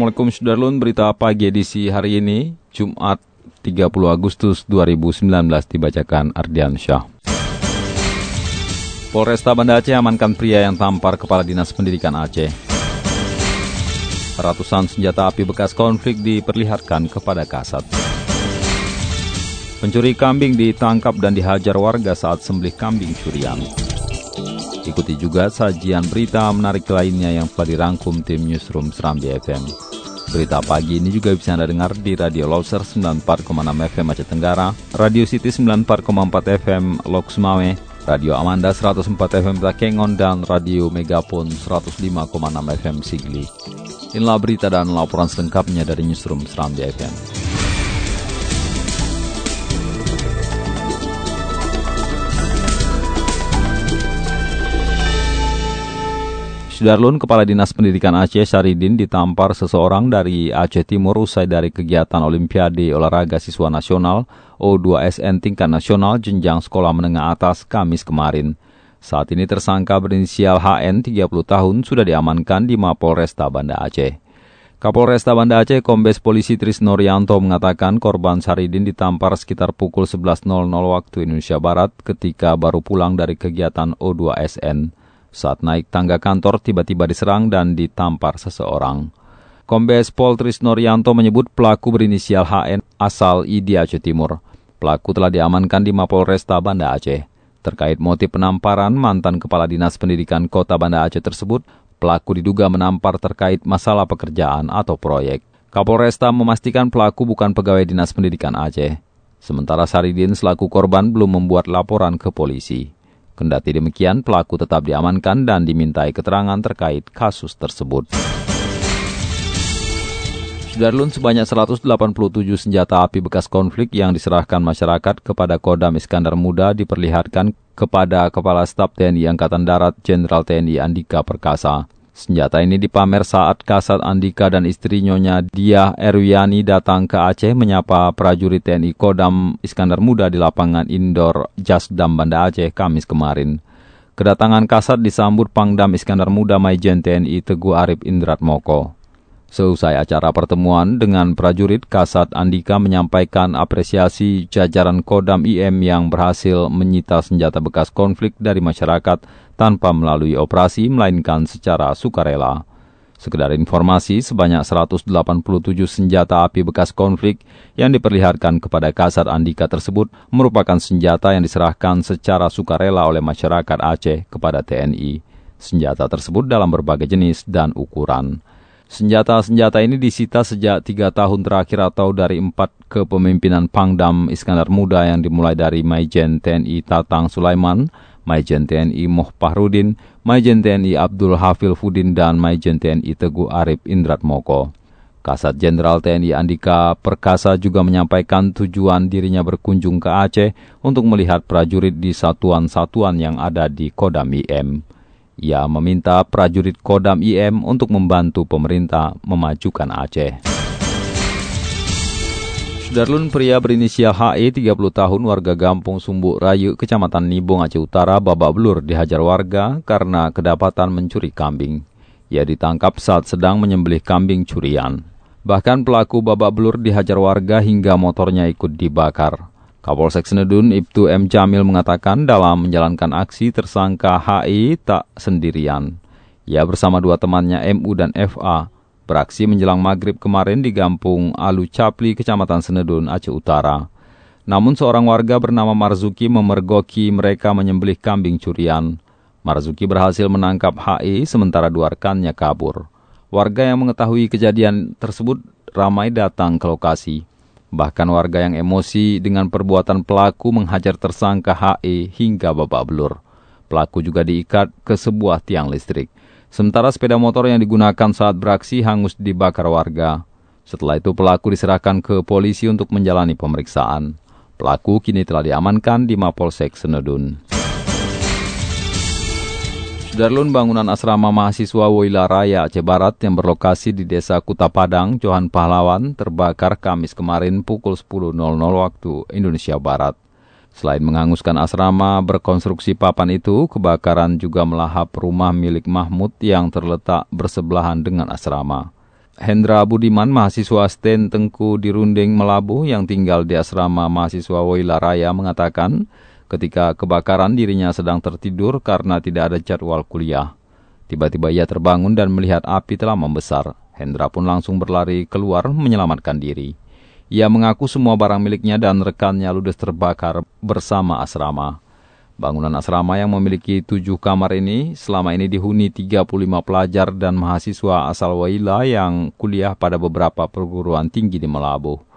Assalamualaikum Sudarlun, berita pagi edisi hari ini, Jumat 30 Agustus 2019 dibacakan Ardian Syah. Polresta Banda Aceh amankan pria yang tampar Kepala Dinas Pendidikan Aceh. Ratusan senjata api bekas konflik diperlihatkan kepada kasat. Pencuri kambing ditangkap dan dihajar warga saat sembelih kambing curian. Ikuti juga sajian berita menarik lainnya yang telah dirangkum tim Newsroom Seram di FM. Berita pagi ini juga bisa Anda dengar di Radio Loser 94,6 FM Aceh Tenggara, Radio City 94,4 FM Lok Sumawe, Radio Amanda 104 FM Takengon, dan Radio Megapon 105,6 FM Sigli. Inilah berita dan laporan selengkapnya dari Newsroom Seram di FM. Sudarlun, Kepala Dinas Pendidikan Aceh Syarudin ditampar seseorang dari Aceh Timur usai dari kegiatan Olimpiade Olahraga Siswa Nasional O2SN tingkat nasional jenjang sekolah menengah atas Kamis kemarin. Saat ini tersangka berinisial HN 30 tahun sudah diamankan di Mapolresta Banda Aceh. Kapolresta Banda Aceh Kombes Polisi Trisno Rianto mengatakan korban Saridin ditampar sekitar pukul 11.00 waktu Indonesia Barat ketika baru pulang dari kegiatan O2SN. Saat naik tangga kantor, tiba-tiba diserang dan ditampar seseorang. Kombes Pol Trisnorianto menyebut pelaku berinisial HN asal ID Aceh Timur. Pelaku telah diamankan di Mapolresta Banda Aceh. Terkait motif penamparan mantan Kepala Dinas Pendidikan Kota Banda Aceh tersebut, pelaku diduga menampar terkait masalah pekerjaan atau proyek. Kapolresta memastikan pelaku bukan pegawai Dinas Pendidikan Aceh. Sementara Saridin selaku korban belum membuat laporan ke polisi. Kendati demikian, pelaku tetap diamankan dan dimintai keterangan terkait kasus tersebut. Sudarlun sebanyak 187 senjata api bekas konflik yang diserahkan masyarakat kepada Kodam Iskandar Muda diperlihatkan kepada Kepala Staf TNI Angkatan Darat Jenderal TNI Andika Perkasa. Senjata ini dipamer saat Kasat Andika dan istri Nyonya Dia Erwiani datang ke Aceh menyapa prajurit TNI Kodam Iskandar Muda di lapangan indoor Jasdam Banda Aceh Kamis kemarin. Kedatangan Kasat disambut Pangdam Iskandar Muda Maijen TNI Teguh Arif Indrat Moko. Seusai acara pertemuan dengan prajurit, Kasat Andika menyampaikan apresiasi jajaran Kodam IM yang berhasil menyita senjata bekas konflik dari masyarakat tanpa melalui operasi melainkan secara sukarela. Sekedar informasi, sebanyak 187 senjata api bekas konflik yang diperlihatkan kepada Kasat Andika tersebut merupakan senjata yang diserahkan secara sukarela oleh masyarakat Aceh kepada TNI. Senjata tersebut dalam berbagai jenis dan ukuran. Senjata-senjata ini disita sejak tiga tahun terakhir atau dari empat kepemimpinan Pangdam Iskandar Muda yang dimulai dari Maijen TNI Tatang Sulaiman, Maijen TNI Moh Pahrudin, Maijen TNI Abdul Hafil Fudin, dan Maijen TNI Teguh Arif Indrat Moko. Kasat Jenderal TNI Andika Perkasa juga menyampaikan tujuan dirinya berkunjung ke Aceh untuk melihat prajurit di satuan-satuan yang ada di Kodam IM. Ia meminta prajurit Kodam IM untuk membantu pemerintah memajukan Aceh. Sudarlun pria berinisial HE 30 tahun warga Gampung Sumbuk Rayu, Kecamatan Nibong Aceh Utara, babak belur dihajar warga karena kedapatan mencuri kambing. Ia ditangkap saat sedang menyembelih kambing curian. Bahkan pelaku babak belur dihajar warga hingga motornya ikut dibakar. Kapolsek Senedun Ibtu M. Jamil mengatakan dalam menjalankan aksi tersangka HI tak sendirian. Ia bersama dua temannya MU dan FA beraksi menjelang maghrib kemarin di Gampung Alu Capli, Kecamatan Senedun, Aceh Utara. Namun seorang warga bernama Marzuki memergoki mereka menyembelih kambing curian. Marzuki berhasil menangkap HI sementara dua rekannya kabur. Warga yang mengetahui kejadian tersebut ramai datang ke lokasi. Bahkan warga yang emosi dengan perbuatan pelaku menghajar tersangka HE hingga babak belur. Pelaku juga diikat ke sebuah tiang listrik. Sementara sepeda motor yang digunakan saat beraksi hangus dibakar warga. Setelah itu pelaku diserahkan ke polisi untuk menjalani pemeriksaan. Pelaku kini telah diamankan di Mapolsek Senedun. Sudarlun bangunan asrama mahasiswa Woila Raya Aceh Barat yang berlokasi di Desa Kuta Padang, Johan Pahlawan, terbakar Kamis kemarin pukul 10.00 waktu Indonesia Barat. Selain menghanguskan asrama berkonstruksi papan itu, kebakaran juga melahap rumah milik Mahmud yang terletak bersebelahan dengan asrama. Hendra Budiman, mahasiswa STEN Tengku di Runding, Melabu yang tinggal di asrama mahasiswa Woila Raya mengatakan ketika kebakaran dirinya sedang tertidur karena tidak ada jadwal kuliah. Tiba-tiba ia terbangun dan melihat api telah membesar. Hendra pun langsung berlari keluar menyelamatkan diri. Ia mengaku semua barang miliknya dan rekannya ludes terbakar bersama asrama. Bangunan asrama yang memiliki tujuh kamar ini selama ini dihuni 35 pelajar dan mahasiswa asal Waila yang kuliah pada beberapa perguruan tinggi di Melabuh.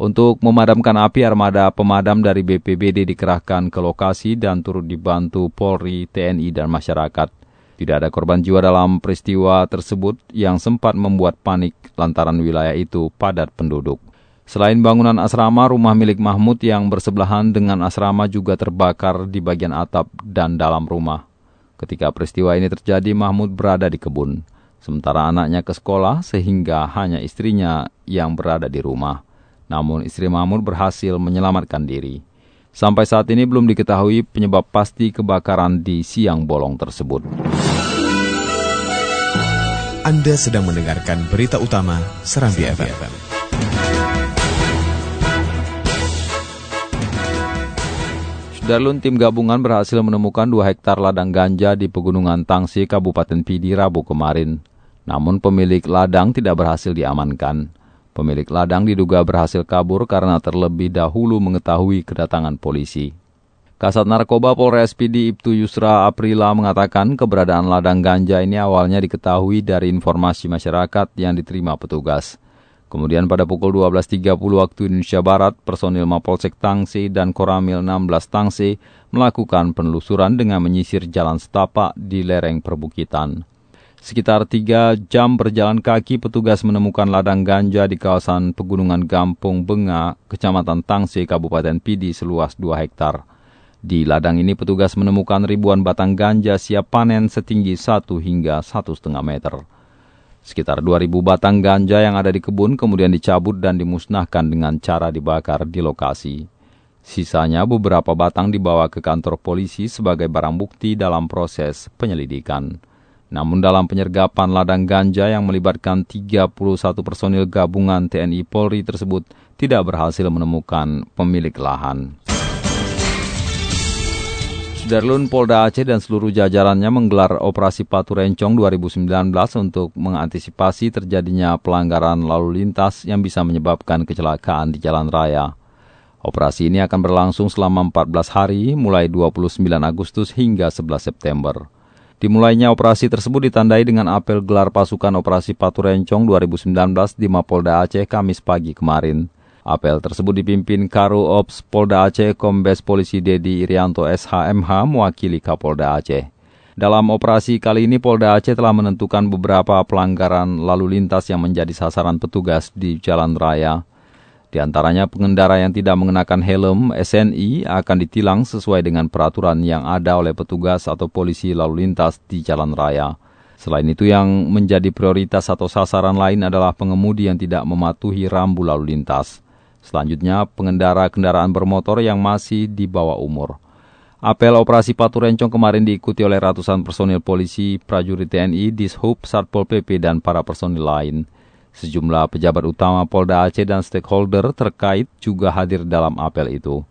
Untuk memadamkan api, armada pemadam dari BPBD dikerahkan ke lokasi dan turut dibantu Polri, TNI, dan masyarakat. Tidak ada korban jiwa dalam peristiwa tersebut yang sempat membuat panik lantaran wilayah itu padat penduduk. Selain bangunan asrama, rumah milik Mahmud yang bersebelahan dengan asrama juga terbakar di bagian atap dan dalam rumah. Ketika peristiwa ini terjadi, Mahmud berada di kebun. Sementara anaknya ke sekolah sehingga hanya istrinya yang berada di rumah. Namun istri Mahmud berhasil menyelamatkan diri. Sampai saat ini belum diketahui penyebab pasti kebakaran di siang bolong tersebut. Anda sedang mendengarkan berita utama Serambi FM. Darlun tim gabungan berhasil menemukan 2 hektar ladang ganja di Pegunungan Tangsi, Kabupaten Pidi, Rabu kemarin. Namun pemilik ladang tidak berhasil diamankan. Pemilik ladang diduga berhasil kabur karena terlebih dahulu mengetahui kedatangan polisi. Kasat Narkoba Polres Pidi Ibtu Yusra Aprila mengatakan keberadaan ladang ganja ini awalnya diketahui dari informasi masyarakat yang diterima petugas. Kemudian pada pukul 12.30 waktu Indonesia Barat, personil Mapolsek Tangsi dan Koramil 16 Tangsi melakukan penelusuran dengan menyisir jalan setapak di lereng perbukitan. Sekitar tiga jam berjalan kaki, petugas menemukan ladang ganja di kawasan pegunungan Gampung Benga, Kecamatan Tangsi, Kabupaten Pidi seluas 2 hektar. Di ladang ini petugas menemukan ribuan batang ganja siap panen setinggi 1 hingga 1,5 meter. Sekitar 2.000 batang ganja yang ada di kebun kemudian dicabut dan dimusnahkan dengan cara dibakar di lokasi. Sisanya beberapa batang dibawa ke kantor polisi sebagai barang bukti dalam proses penyelidikan. Namun dalam penyergapan ladang ganja yang melibatkan 31 personil gabungan TNI Polri tersebut tidak berhasil menemukan pemilik lahan. Darlun Polda Aceh dan seluruh jajarannya menggelar Operasi Patu Rencong 2019 untuk mengantisipasi terjadinya pelanggaran lalu lintas yang bisa menyebabkan kecelakaan di jalan raya. Operasi ini akan berlangsung selama 14 hari mulai 29 Agustus hingga 11 September. Dimulainya operasi tersebut ditandai dengan apel gelar pasukan Operasi Patu Rencong 2019 di Mapolda Aceh Kamis pagi kemarin. Apel tersebut dipimpin Karo Ops Polda Aceh Kombes Polisi Dedi Irianto SHMH mewakili Kapolda Aceh. Dalam operasi kali ini Polda Aceh telah menentukan beberapa pelanggaran lalu lintas yang menjadi sasaran petugas di jalan raya. Di antaranya pengendara yang tidak mengenakan helm SNI akan ditilang sesuai dengan peraturan yang ada oleh petugas atau polisi lalu lintas di jalan raya. Selain itu yang menjadi prioritas atau sasaran lain adalah pengemudi yang tidak mematuhi rambu lalu lintas. Selanjutnya, pengendara kendaraan bermotor yang masih di bawah umur. Apel operasi Patu Rencong kemarin diikuti oleh ratusan personil polisi, prajurit TNI, Dishub, Satpol PP, dan para personil lain. Sejumlah pejabat utama Polda Aceh dan stakeholder terkait juga hadir dalam apel itu.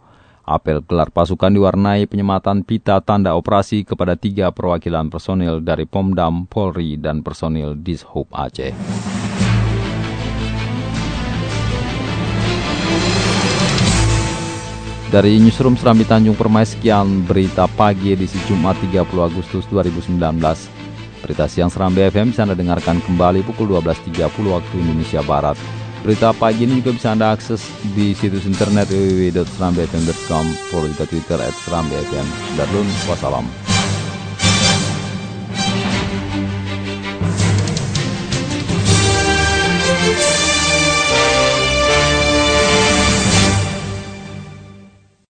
Apel gelar pasukan diwarnai penyematan pita tanda operasi kepada tiga perwakilan personil dari Pomdam, Polri, dan personil Dishub Aceh. Dari Newsroom Serambi Tanjung Permai, sekian berita pagi edisi Jumat 30 Agustus 2019. Berita siang Serambi FM bisa Anda dengarkan kembali pukul 12.30 waktu Indonesia Barat. Berita pagi ini juga bisa Anda akses di situs internet www.serambifm.com, follow juga Twitter at Serambi FM. Darulun, wassalam.